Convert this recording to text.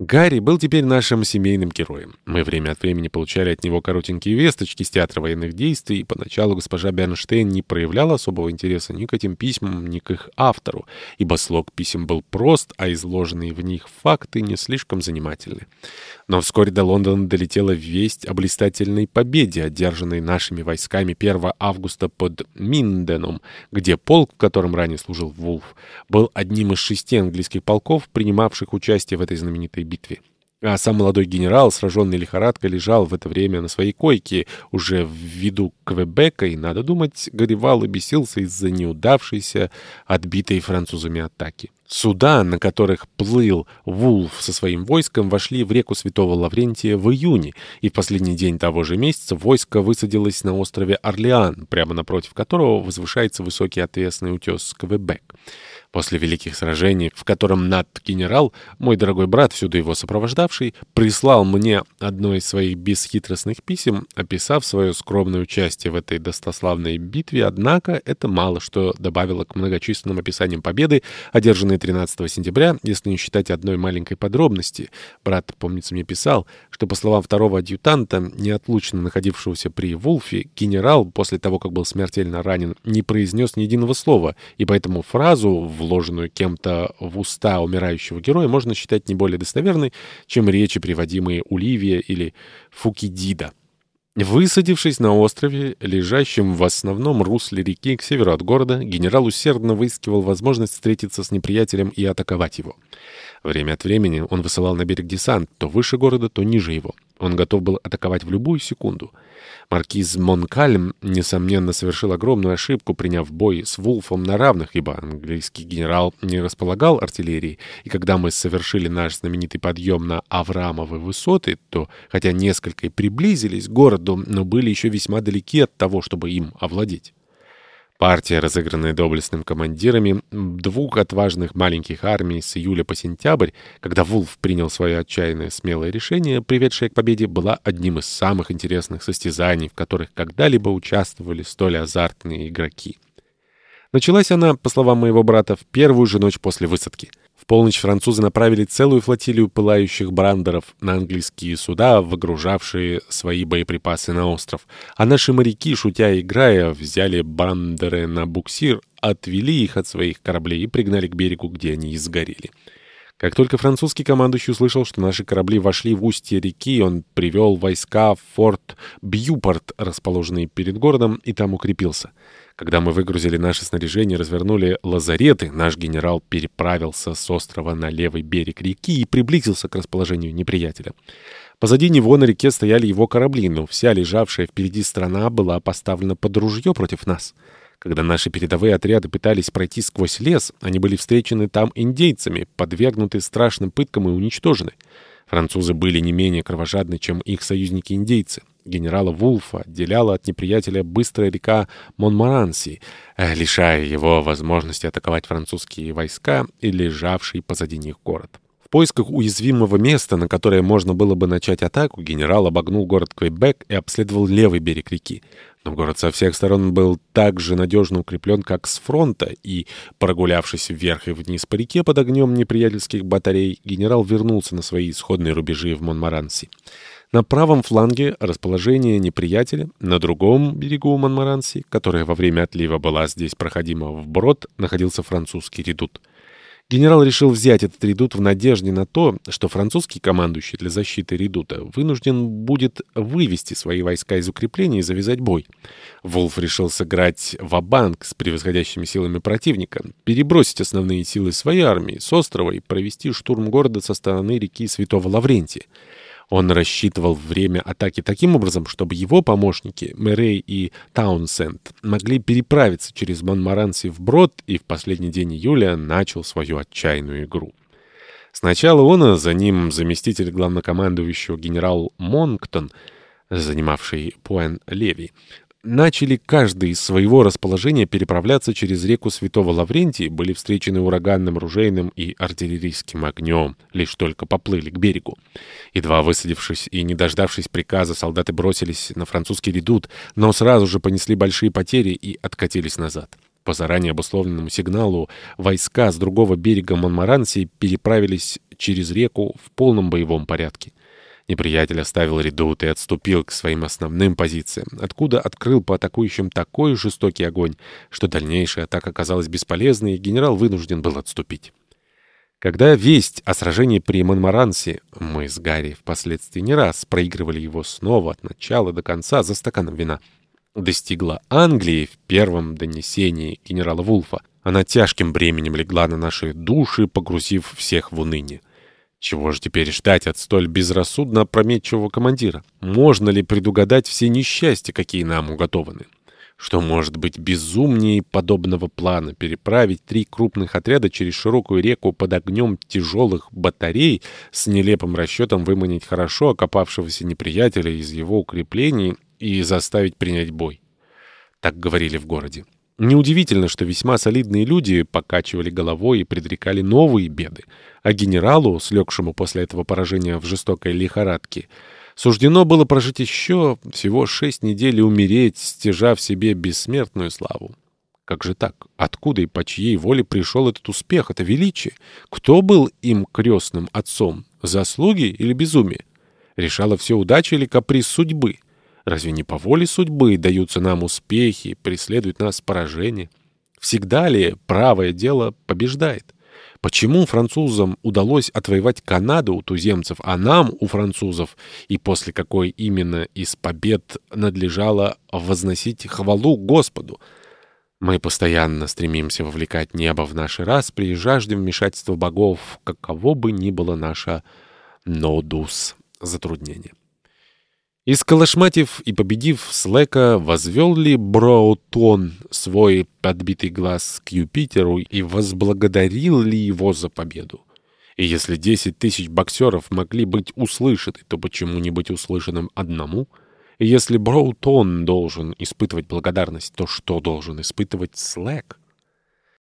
Гарри был теперь нашим семейным героем. Мы время от времени получали от него коротенькие весточки с театра военных действий, и поначалу госпожа Бернштейн не проявляла особого интереса ни к этим письмам, ни к их автору, ибо слог писем был прост, а изложенные в них факты не слишком занимательны. Но вскоре до Лондона долетела весть о блистательной победе, одержанной нашими войсками 1 августа под Минденом, где полк, в котором ранее служил Вулф, был одним из шести английских полков, принимавших участие в этой знаменитой битве. А сам молодой генерал, сраженный лихорадкой, лежал в это время на своей койке, уже в виду Квебека, и, надо думать, горевал и бесился из-за неудавшейся, отбитой французами атаки. Суда, на которых плыл Вулф со своим войском, вошли в реку Святого Лаврентия в июне, и в последний день того же месяца войско высадилось на острове Орлеан, прямо напротив которого возвышается высокий отвесный утес Квебек. После великих сражений, в котором над-генерал, мой дорогой брат, всюду его сопровождавший, прислал мне одно из своих бесхитростных писем, описав свое скромное участие в этой достославной битве, однако это мало что добавило к многочисленным описаниям победы, одержанной 13 сентября, если не считать одной маленькой подробности. Брат, помнится, мне писал, что, по словам второго адъютанта, неотлучно находившегося при Вулфе, генерал, после того, как был смертельно ранен, не произнес ни единого слова, и поэтому фразу вложенную кем-то в уста умирающего героя, можно считать не более достоверной, чем речи, приводимые у или Фукидида. Высадившись на острове, лежащем в основном русле реки к северу от города, генерал усердно выискивал возможность встретиться с неприятелем и атаковать его. Время от времени он высылал на берег десант, то выше города, то ниже его. Он готов был атаковать в любую секунду. Маркиз Монкальм, несомненно, совершил огромную ошибку, приняв бой с Вулфом на равных, ибо английский генерал не располагал артиллерией, и когда мы совершили наш знаменитый подъем на Авраамовы высоты, то, хотя несколько и приблизились к городу, но были еще весьма далеки от того, чтобы им овладеть. Партия, разыгранная доблестным командирами двух отважных маленьких армий с июля по сентябрь, когда Вулф принял свое отчаянное смелое решение, приведшее к победе, была одним из самых интересных состязаний, в которых когда-либо участвовали столь азартные игроки. Началась она, по словам моего брата, в первую же ночь после высадки. В полночь французы направили целую флотилию пылающих брандеров на английские суда, выгружавшие свои боеприпасы на остров. А наши моряки, шутя и играя, взяли брандеры на буксир, отвели их от своих кораблей и пригнали к берегу, где они и сгорели. Как только французский командующий услышал, что наши корабли вошли в устье реки, он привел войска в форт Бьюпорт, расположенный перед городом, и там укрепился. Когда мы выгрузили наше снаряжение развернули лазареты, наш генерал переправился с острова на левый берег реки и приблизился к расположению неприятеля. Позади него на реке стояли его корабли, но вся лежавшая впереди страна была поставлена под ружье против нас. Когда наши передовые отряды пытались пройти сквозь лес, они были встречены там индейцами, подвергнуты страшным пыткам и уничтожены. Французы были не менее кровожадны, чем их союзники-индейцы. Генерала Вулфа отделяла от неприятеля быстрая река Монмаранси, э, лишая его возможности атаковать французские войска и лежавший позади них город. В поисках уязвимого места, на которое можно было бы начать атаку, генерал обогнул город Квебек и обследовал левый берег реки. Но город со всех сторон был так же надежно укреплен, как с фронта, и, прогулявшись вверх и вниз по реке под огнем неприятельских батарей, генерал вернулся на свои исходные рубежи в Монмаранси. На правом фланге расположение неприятеля, на другом берегу Монмаранси, которая во время отлива была здесь проходима вброд, находился французский редут. Генерал решил взять этот редут в надежде на то, что французский командующий для защиты редута вынужден будет вывести свои войска из укрепления и завязать бой. Вулф решил сыграть в-банк с превосходящими силами противника, перебросить основные силы своей армии с острова и провести штурм города со стороны реки Святого Лаврентия. Он рассчитывал время атаки таким образом, чтобы его помощники, Мэрей и Таунсенд, могли переправиться через Монмаранси вброд и в последний день июля начал свою отчаянную игру. Сначала он, а за ним заместитель главнокомандующего генерал Монктон, занимавший Пуэн-Леви, начали каждый из своего расположения переправляться через реку Святого Лаврентия, были встречены ураганным ружейным и артиллерийским огнем, лишь только поплыли к берегу. Едва высадившись и не дождавшись приказа, солдаты бросились на французский редут, но сразу же понесли большие потери и откатились назад. По заранее обусловленному сигналу войска с другого берега Монмаранси переправились через реку в полном боевом порядке. Неприятель оставил редут и отступил к своим основным позициям, откуда открыл по атакующим такой жестокий огонь, что дальнейшая атака оказалась бесполезной, и генерал вынужден был отступить. Когда весть о сражении при Монмарансе, мы с Гарри впоследствии не раз проигрывали его снова от начала до конца за стаканом вина, достигла Англии в первом донесении генерала Вулфа, она тяжким бременем легла на наши души, погрузив всех в уныние. Чего же теперь ждать от столь безрассудно опрометчивого командира? Можно ли предугадать все несчастья, какие нам уготованы? Что может быть безумнее подобного плана переправить три крупных отряда через широкую реку под огнем тяжелых батарей с нелепым расчетом выманить хорошо окопавшегося неприятеля из его укреплений и заставить принять бой? Так говорили в городе. Неудивительно, что весьма солидные люди покачивали головой и предрекали новые беды, а генералу, слегшему после этого поражения в жестокой лихорадке, Суждено было прожить еще всего шесть недель и умереть, стяжав себе бессмертную славу. Как же так? Откуда и по чьей воле пришел этот успех, это величие? Кто был им крестным отцом? Заслуги или безумие? Решала все удача или каприз судьбы? Разве не по воле судьбы даются нам успехи, преследуют нас поражения? Всегда ли правое дело побеждает? Почему французам удалось отвоевать Канаду у туземцев, а нам, у французов, и после какой именно из побед надлежало возносить хвалу Господу? Мы постоянно стремимся вовлекать небо в наши распри и жаждем вмешательства богов, каково бы ни было наше «нодус» затруднение. Исколошматив и победив Слэка, возвел ли Броутон свой подбитый глаз к Юпитеру и возблагодарил ли его за победу? И если десять тысяч боксеров могли быть услышаны, то почему не быть услышанным одному? И если Броутон должен испытывать благодарность, то что должен испытывать Слэк?